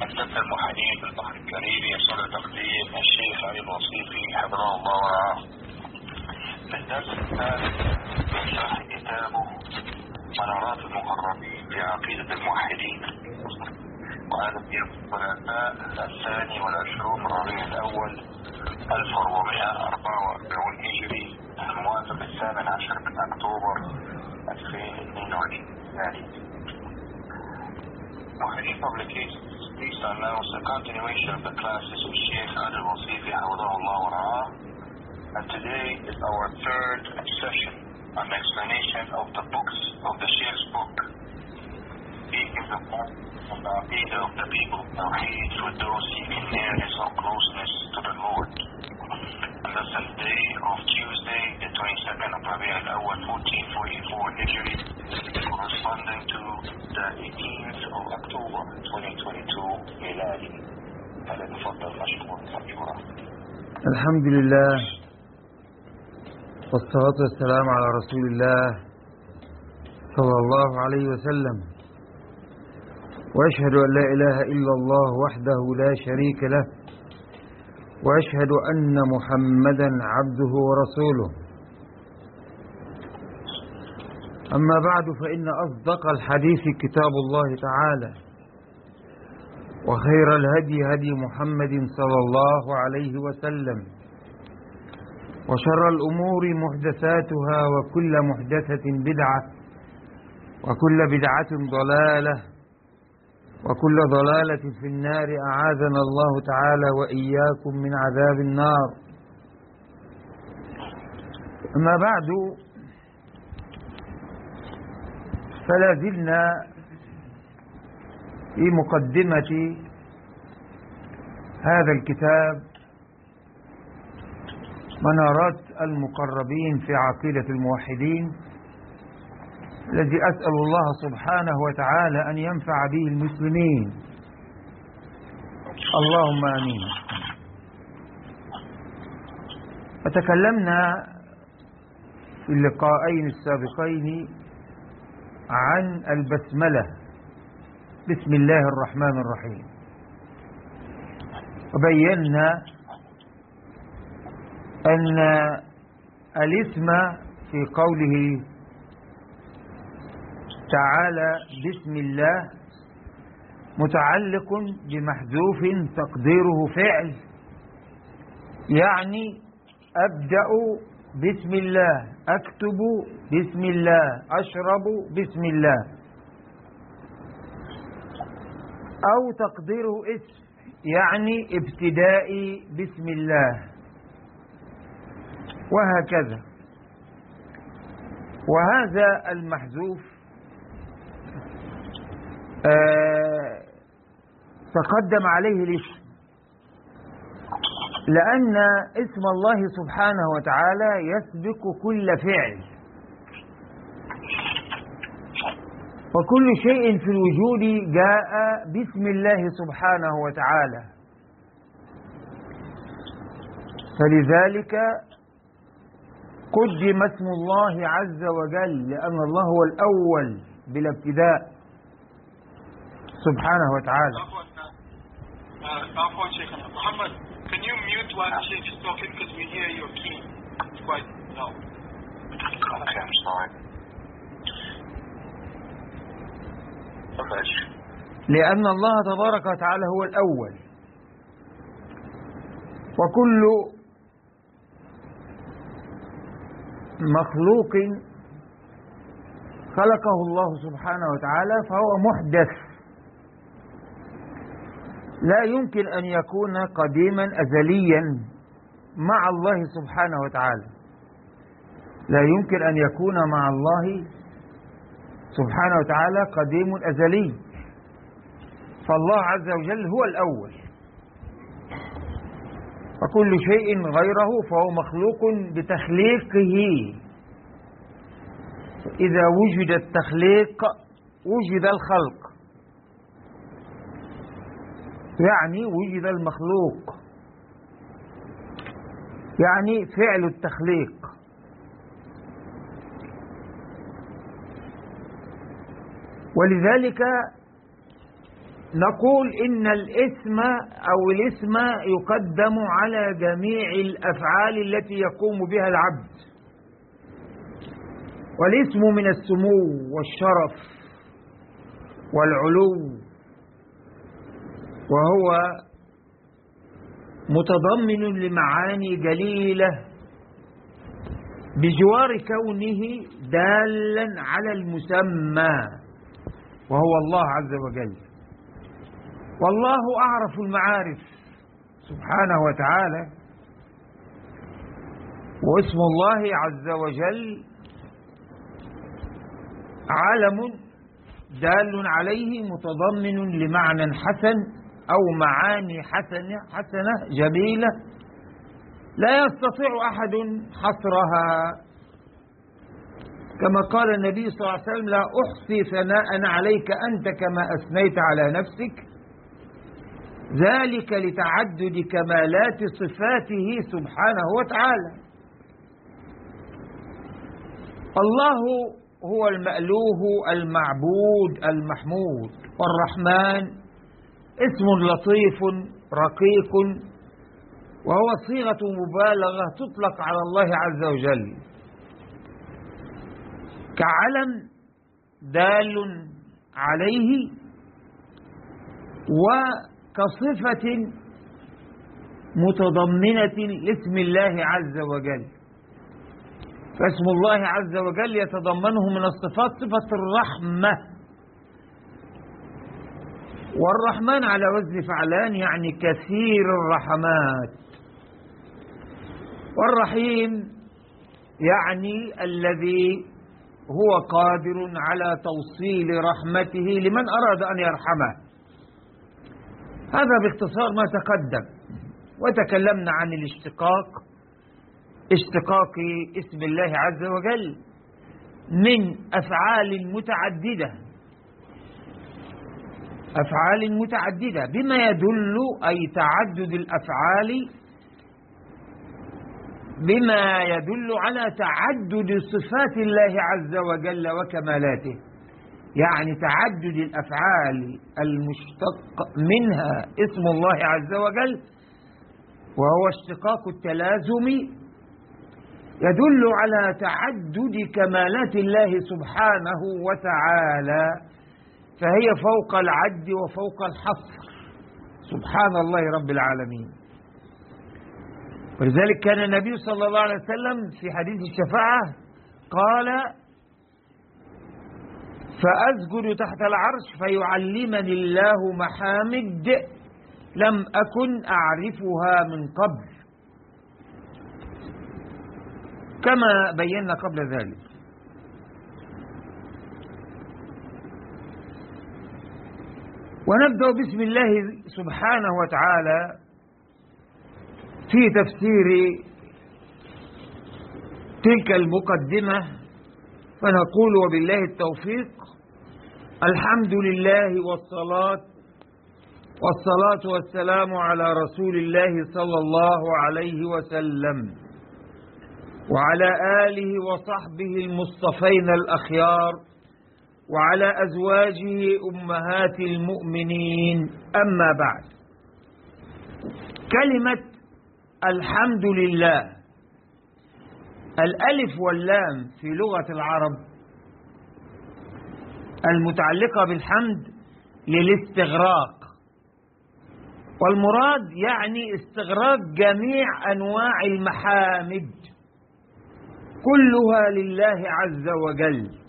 مكتبة الموحدين في البحر الكاريبي يسر تقديم الشيخ علي الوصيفي حفظه الله. ورعاه في الدرس الثالث يشرح كتابه منارات المقربين في عقيدة الموحدين. وهذا في الثلاثاء الثاني والعشرون من ربيع الأول 1444 هجري الموافق الثامن عشر من أكتوبر 2022 يعني موحدين publications These are now the continuation of the classes of Sheikh Ali Wasifi Hawdahullah Wara'ah and today is our third session on explanation of the books of the Sheikh's book speaking the book on the Aqidah of the people. Tawheed for those seeking nearness or closeness to the Lord. 22nd of Rabi al-Awwal 1444 Hijri, corresponding to the 18th of October 2022 Miladi. فلنفضل مشكور مشكورا. الحمد لله والصلاة والسلام على رسول الله صلى الله عليه وسلم وأشهد أن لا إله إلا الله وحده لا شريك له وأشهد أن محمدا عبده ورسوله أما بعد فإن أصدق الحديث كتاب الله تعالى وخير الهدي هدي محمد صلى الله عليه وسلم وشر الأمور محدثاتها وكل محدثة بدعة وكل بدعة ضلالة وكل ضلالة في النار. أعاذنا الله تعالى وإياكم من عذاب النار. أما بعد فلا زلنا في مقدمة هذا الكتاب منارات المقربين في عقيدة الموحدين الذي أسأل الله سبحانه وتعالى أن ينفع به المسلمين. اللهم آمين. وتكلمنا في اللقاءين السابقين عن البسملة. بسم الله الرحمن الرحيم. وبينا أن الاسم في قوله تعالى بسم الله متعلق بمحذوف تقديره فعل يعني أبدأ بسم الله. أكتب بسم الله أشرب بسم الله. أو تقديره إسم يعني ابتدائي بسم الله. وهكذا. وهذا المحذوف آه تقدم عليه الاسم لأن اسم الله سبحانه وتعالى يسبق كل فعل. وكل شيء في الوجود جاء باسم الله سبحانه وتعالى. فلذلك قدم اسم الله عز وجل لأن الله هو الأول بلا ابتداء سبحانه وتعالى. عفوا شيخنا محمد mute while Sheikh is talking because we hear your key it's quite loud Okay, I'm sorry. لأن الله تبارك وتعالى هو الأول وكل مخلوق خلقه الله سبحانه وتعالى فهو محدث لا يمكن أن يكون قديما أزليا مع الله سبحانه وتعالى. لا يمكن أن يكون مع الله سبحانه وتعالى قديم أزلي. فالله عز وجل هو الأول. وكل شيء غيره فهو مخلوق بتخليقه. إذا وجد التخليق وجد الخلق. يعني وجد المخلوق. يعني فعل التخليق. ولذلك نقول إن الاسم أو الاسم يقدم على جميع الأفعال التي يقوم بها العبد. والاسم من السمو والشرف والعلو وهو متضمن لمعاني جليلة بجوار كونه دالا على المسمى وهو الله عز وجل. والله أعرف المعارف سبحانه وتعالى واسم الله عز وجل علم دال عليه متضمن لمعنى حسن أو معاني حسنة, حسنة جميلة لا يستطيع أحد حصرها. كما قال النبي صلى الله عليه وسلم لا أحصي ثناء عليك أنت كما أثنيت على نفسك. ذلك لتعدد كمالات صفاته سبحانه وتعالى. الله هو المألوه المعبود المحمود والرحمن. اسم لطيف رقيق وهو صيغة مبالغة تطلق على الله عز وجل. كعلم دال عليه وكصفة متضمنة لاسم الله عز وجل. فاسم الله عز وجل يتضمنه من الصفات صفة الرحمة. والرحمن على وزن فعلان يعني كثير الرحمات. والرحيم يعني الذي هو قادر على توصيل رحمته لمن أراد أن يرحمه. هذا باختصار ما تقدم. وتكلمنا عن الاشتقاق اشتقاق اسم الله عز وجل من أفعال متعددة. أفعال متعددة بما يدل أي تعدد الأفعال بما يدل على تعدد صفات الله عز وجل وكمالاته. يعني تعدد الأفعال المشتق منها اسم الله عز وجل وهو اشتقاق التلازم يدل على تعدد كمالات الله سبحانه وتعالى. فهي فوق العد وفوق الحصر سبحان الله رب العالمين. ولذلك كان النبي صلى الله عليه وسلم في حديث الشفاعة قال فأسجد تحت العرش فيعلمني الله محامد لم أكن أعرفها من قبل. كما بينا قبل ذلك. ونبدأ بسم الله سبحانه وتعالى في تفسير تلك المقدمة فنقول وبالله التوفيق الحمد لله والصلاة والصلاة والسلام على رسول الله صلى الله عليه وسلم وعلى آله وصحبه المصطفين الأخيار وعلى أزواجه أمهات المؤمنين. أما بعد كلمة الحمد لله الألف واللام في لغة العرب المتعلقة بالحمد للاستغراق. والمراد يعني استغراق جميع أنواع المحامد كلها لله عز وجل.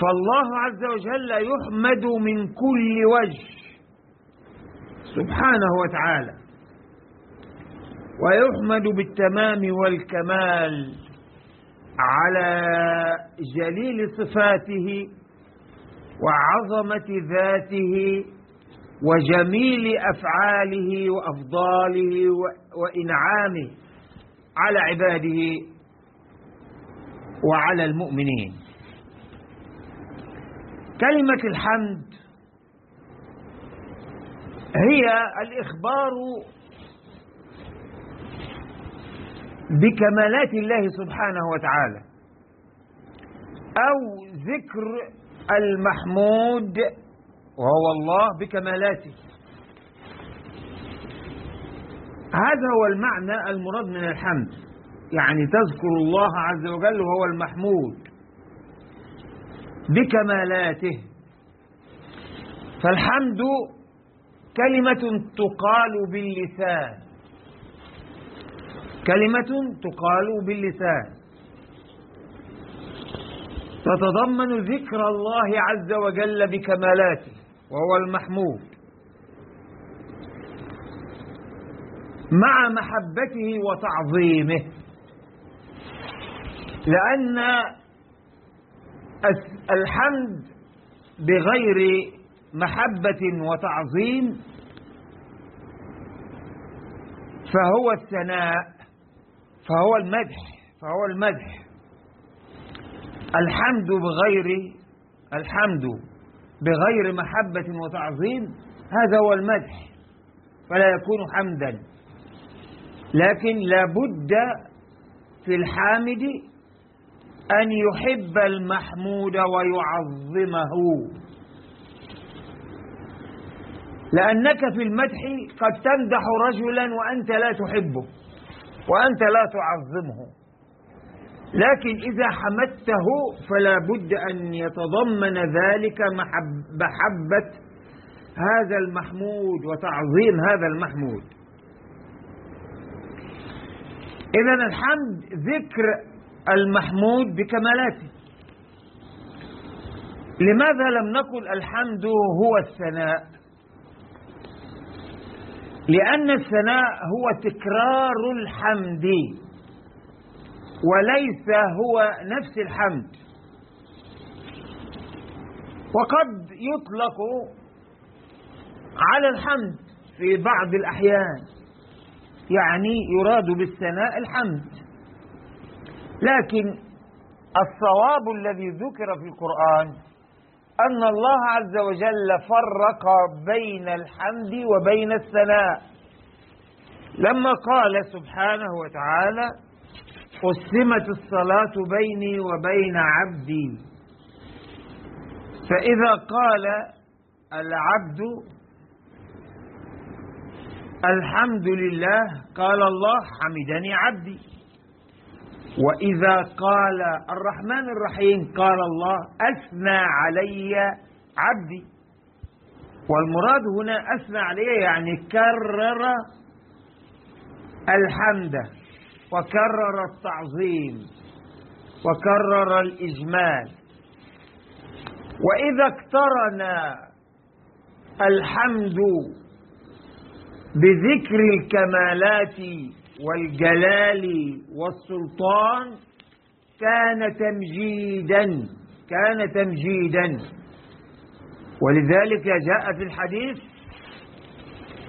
فالله عز وجل يحمد من كل وجه سبحانه وتعالى ويحمد بالتمام والكمال على جليل صفاته وعظمة ذاته وجميل أفعاله وأفضاله وإنعامه على عباده وعلى المؤمنين. كلمة الحمد هي الإخبار بكمالات الله سبحانه وتعالى أو ذكر المحمود وهو الله بكمالاته. هذا هو المعنى المراد من الحمد. يعني تذكر الله عز وجل وهو المحمود. بكمالاته. فالحمد كلمة تقال باللسان. كلمة تقال باللسان. تتضمن ذكر الله عز وجل بكمالاته وهو المحمود. مع محبته وتعظيمه. لأن الحمد بغير محبة وتعظيم فهو الثناء فهو المدح فهو المدح. الحمد بغير الحمد بغير محبة وتعظيم هذا هو المدح فلا يكون حمدا. لكن لابد في الحامد أن يحب المحمود ويعظمه. لأنك في المدح قد تمدح رجلا وأنت لا تحبه وأنت لا تعظمه. لكن إذا حمدته فلا بد أن يتضمن ذلك محبة هذا المحمود وتعظيم هذا المحمود. إذا الحمد ذكر المحمود بكمالاته. لماذا لم نقل الحمد هو الثناء؟ لأن الثناء هو تكرار الحمد وليس هو نفس الحمد. وقد يطلق على الحمد في بعض الأحيان يعني يراد بالثناء الحمد. لكن الصواب الذي ذكر في القرآن أن الله عز وجل فرق بين الحمد وبين الثناء. لما قال سبحانه وتعالى قسمت الصلاة بيني وبين عبدي. فإذا قال العبد الحمد لله. قال الله حمدني عبدي. وإذا قال الرحمن الرحيم قال الله أثنى علي عبدي. والمراد هنا أثنى علي يعني كرر الحمد وكرر التعظيم وكرر الإجمال. وإذا اقترن الحمد بذكر الكمالات والجلال والسلطان كان تمجيدا كان تمجيدا. ولذلك جاء في الحديث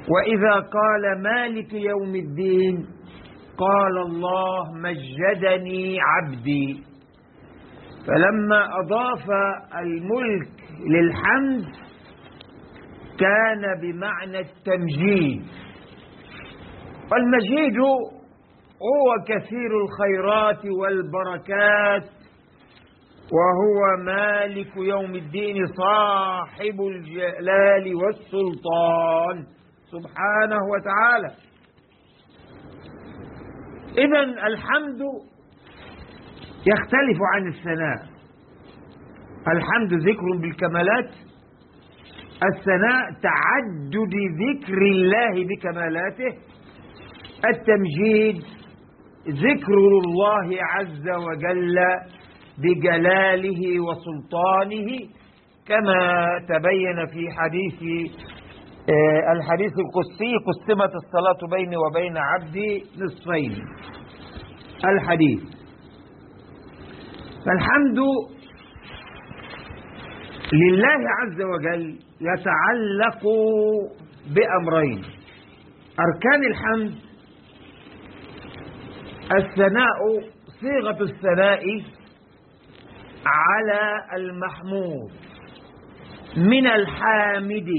وإذا قال مالك يوم الدين قال الله مجدني عبدي. فلما أضاف الملك للحمد كان بمعنى التمجيد. والمجيد هو كثير الخيرات والبركات وهو مالك يوم الدين صاحب الجلال والسلطان. سبحانه وتعالى. إذا الحمد يختلف عن الثناء. الحمد ذكر بالكمالات. الثناء تعدد ذكر الله بكمالاته. التمجيد ذكر الله عز وجل بجلاله وسلطانه كما تبين في حديث الحديث القدسي قسمت الصلاة بيني وبين عبدي نصفين. الحديث. فالحمد لله عز وجل يتعلق بأمرين. أركان الحمد الثناء صيغة الثناء على المحمود. من الحامد.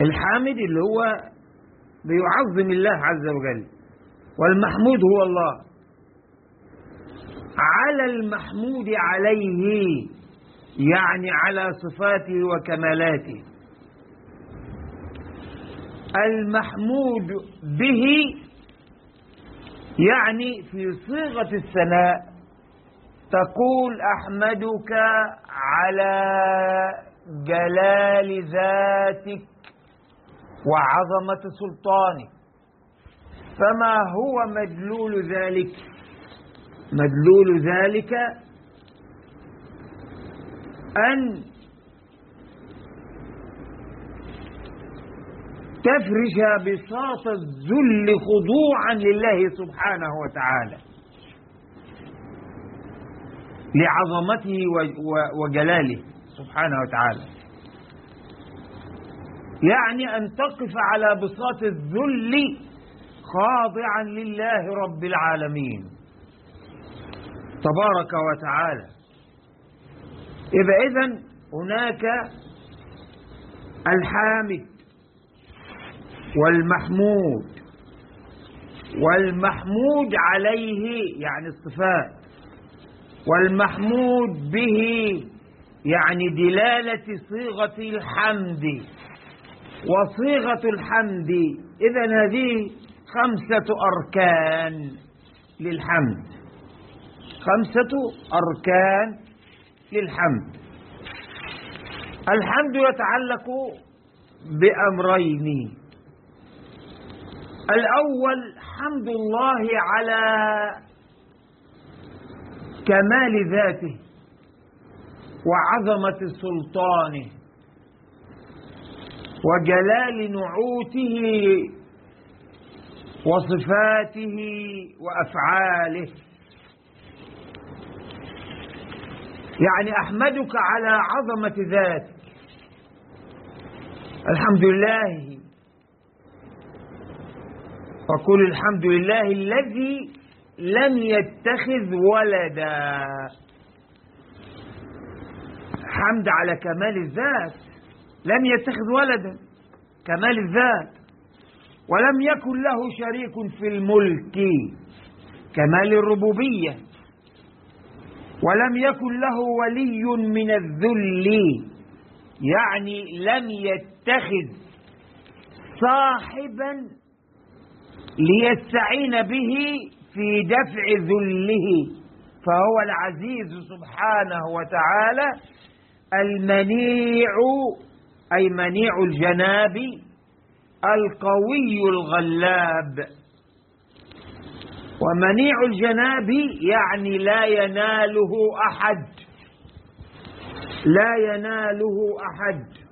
الحامد اللي هو بيعظم الله عز وجل والمحمود هو الله. على المحمود عليه يعني على صفاته وكمالاته. المحمود به يعني في صيغة الثناء تقول أحمدك على جلال ذاتك وعظمة سلطانك. فما هو مدلول ذلك؟ مدلول ذلك أن تفرش بساط الذل خضوعا لله سبحانه وتعالى. لعظمته وجلاله سبحانه وتعالى. يعني أن تقف على بساط الذل خاضعا لله رب العالمين. تبارك وتعالى. يبقى إذن هناك الحامد والمحمود. والمحمود عليه يعني الصفات. والمحمود به يعني دلالة صيغة الحمد. وصيغة الحمد إذا هذه خمسة أركان للحمد. خمسة أركان للحمد. الحمد يتعلق بأمرين. الأول حمد الله على كمال ذاته وعظمة سلطانه وجلال نعوته وصفاته وأفعاله. يعني أحمدك على عظمة ذاتك. الحمد لله وقل الحمد لله الذي لم يتخذ ولدا. حمد على كمال الذات. لم يتخذ ولدا. كمال الذات. ولم يكن له شريك في الملك. كمال الربوبية. ولم يكن له ولي من الذل. يعني لم يتخذ صاحبا ليستعين به في دفع ذله. فهو العزيز سبحانه وتعالى المنيع أي منيع الجناب القوي الغلاب. ومنيع الجناب يعني لا يناله أحد. لا يناله أحد.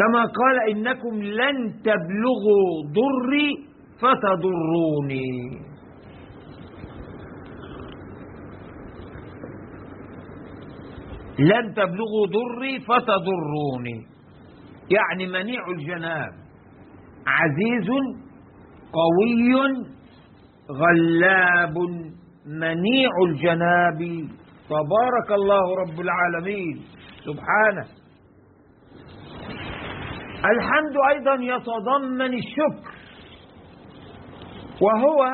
كما قال إنكم لن تبلغوا ضري فتضروني. لن تبلغوا ضري فتضروني. يعني منيع الجناب. عزيز قوي غلاب منيع الجناب. تبارك الله رب العالمين. سبحانه. الحمد أيضا يتضمن الشكر وهو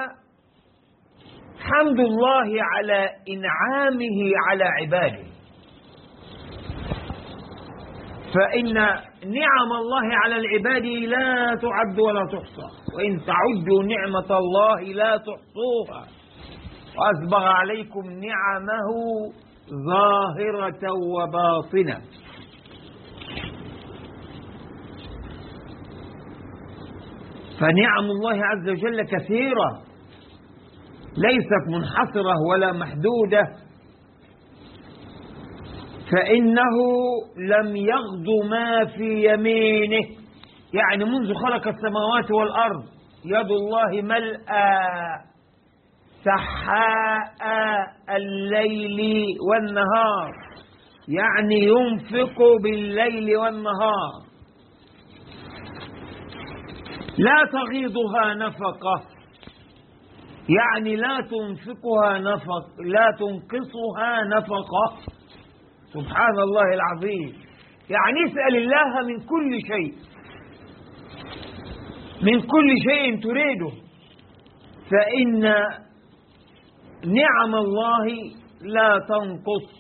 حمد الله على إنعامه على عباده. فإن نعم الله على العباد لا تعد ولا تحصى وإن تعدوا نعمة الله لا تحصوها. وأسبغ عليكم نعمه ظاهرة وباطنة. فنعم الله عز وجل كثيرة. ليست منحصرة ولا محدودة. فإنه لم يغض ما في يمينه. يعني منذ خلق السماوات والأرض يد الله ملأى سحاء الليل والنهار. يعني ينفق بالليل والنهار. لا تغيضها نفقة. يعني لا تنفقها نفق لا تنقصها نفقة. سبحان الله العظيم. يعني اسأل الله من كل شيء. من كل شيء تريده. فإن نعم الله لا تنقص.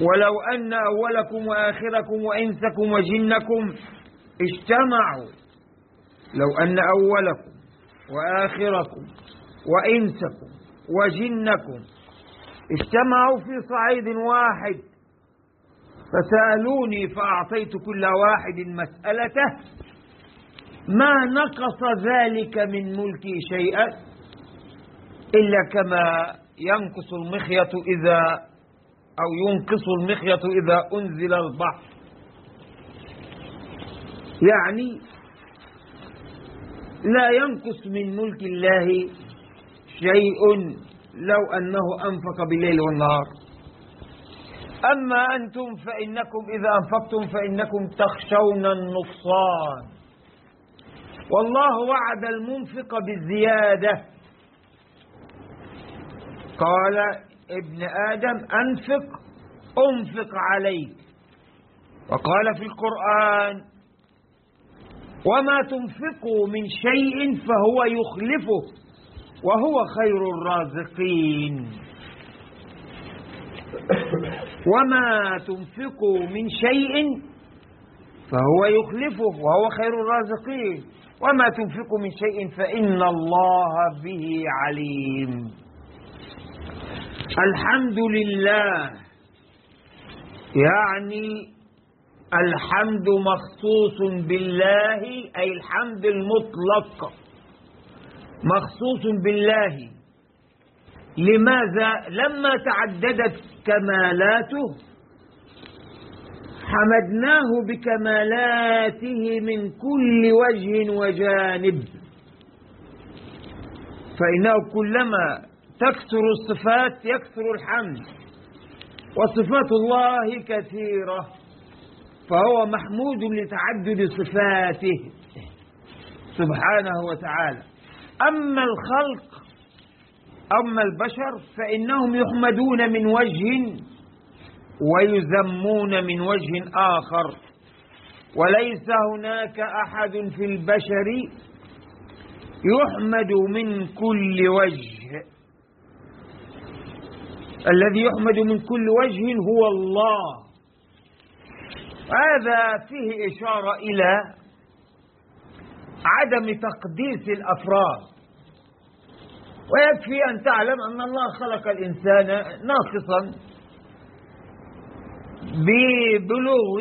ولو أن أولكم وآخركم وإنسكم وجنكم اجتمعوا لو أن أولكم وآخركم وإنسكم وجنكم اجتمعوا في صعيد واحد فسألوني فأعطيت كل واحد مسألته ما نقص ذلك من ملكي شيئا إلا كما ينقص المخيط إذا أو ينقص المخيط إذا أنزل البحر. يعني لا ينقص من ملك الله شيء لو أنه أنفق بالليل والنهار. أما أنتم فإنكم إذا أنفقتم فإنكم تخشون النقصان. والله وعد المنفق بالزيادة. قال ابن آدم أنفق أنفق عليك. وقال في القرآن وما تنفقوا من شيء فهو يخلفه وهو خير الرازقين. وما تنفقوا من شيء فهو يخلفه وهو خير الرازقين. وما تنفقوا من شيء فإن الله به عليم. الحمد لله. يعني الحمد مخصوص بالله أي الحمد المطلق. مخصوص بالله. لماذا؟ لما تعددت كمالاته حمدناه بكمالاته من كل وجه وجانب. فإنه كلما تكثر الصفات يكثر الحمد. وصفات الله كثيرة فهو محمود لتعدد صفاته. سبحانه وتعالى. أما الخلق أما البشر فإنهم يحمدون من وجه ويذمون من وجه آخر. وليس هناك أحد في البشر يحمد من كل وجه. الذي يحمد من كل وجه هو الله. هذا فيه إشارة إلى عدم تقديس الأفراد. ويكفي أن تعلم أن الله خلق الإنسان ناقصا ببلوغ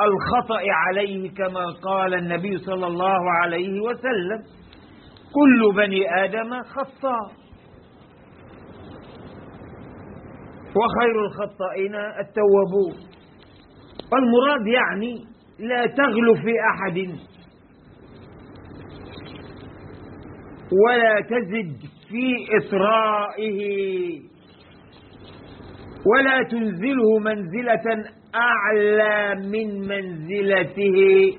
الخطأ عليه كما قال النبي صلى الله عليه وسلم. كل بني آدم خطاء وخير الخطائين التوابون. والمراد يعني لا تغلو في أحد. ولا تزد في إطرائه ولا تنزله منزلة أعلى من منزلته.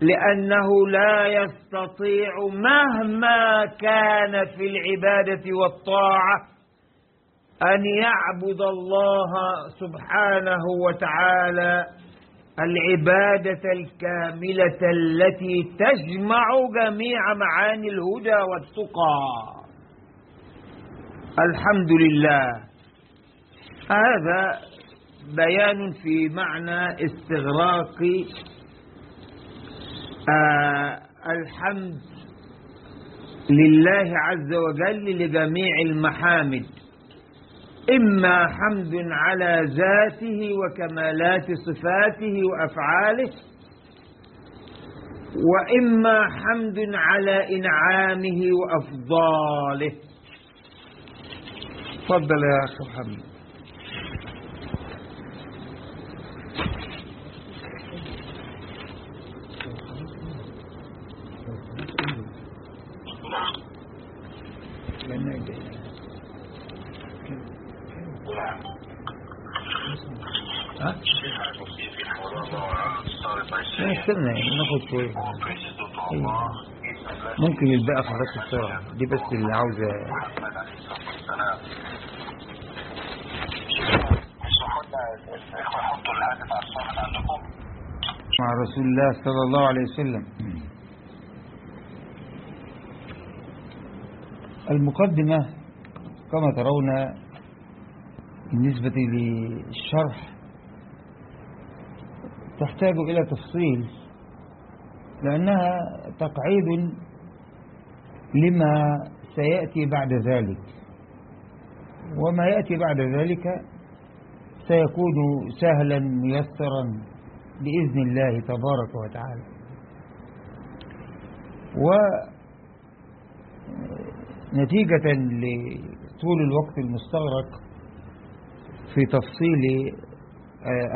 لأنه لا يستطيع مهما كان في العبادة والطاعة أن يعبد الله سبحانه وتعالى العبادة الكاملة التي تجمع جميع معاني الهدى والتقى. الحمد لله. هذا بيان في معنى استغراق آه الحمد لله عز وجل لجميع المحامد. إما حمد على ذاته وكمالات صفاته وأفعاله وإما حمد على إنعامه وأفضاله. تفضل يا أخي محمد. ها؟ استنى ناخد شوية. ممكن الباقي خلاص بسرعة دي بس اللي عاوزة مع رسول الله صلى الله عليه وسلم المقدمة كما ترون بالنسبة للشرح تحتاج إلى تفصيل لأنها تقعيد لما سيأتي بعد ذلك. وما يأتي بعد ذلك سيكون سهلا ميسرا بإذن الله تبارك وتعالى. ونتيجة لطول الوقت المستغرق في تفصيل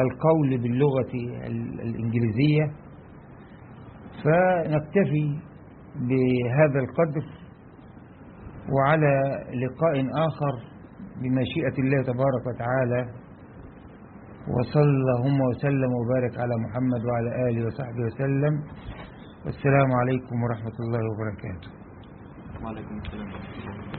القول باللغة الإنجليزية. فنكتفي بهذا القدر وعلى لقاء آخر بمشيئة الله تبارك وتعالى. وصلى اللهم وسلم وبارك على محمد وعلى آله وصحبه وسلم. والسلام عليكم ورحمة الله وبركاته. وعليكم السلام. ورحمة الله